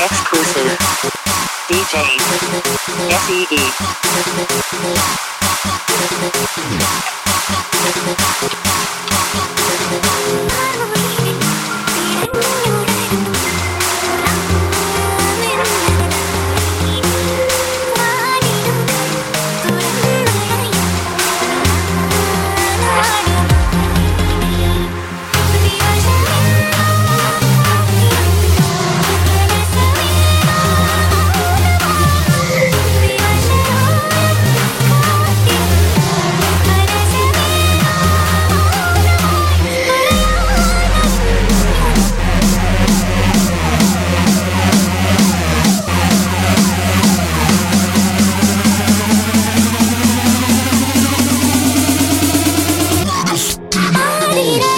Exclusive. DJ. SEE. Marina.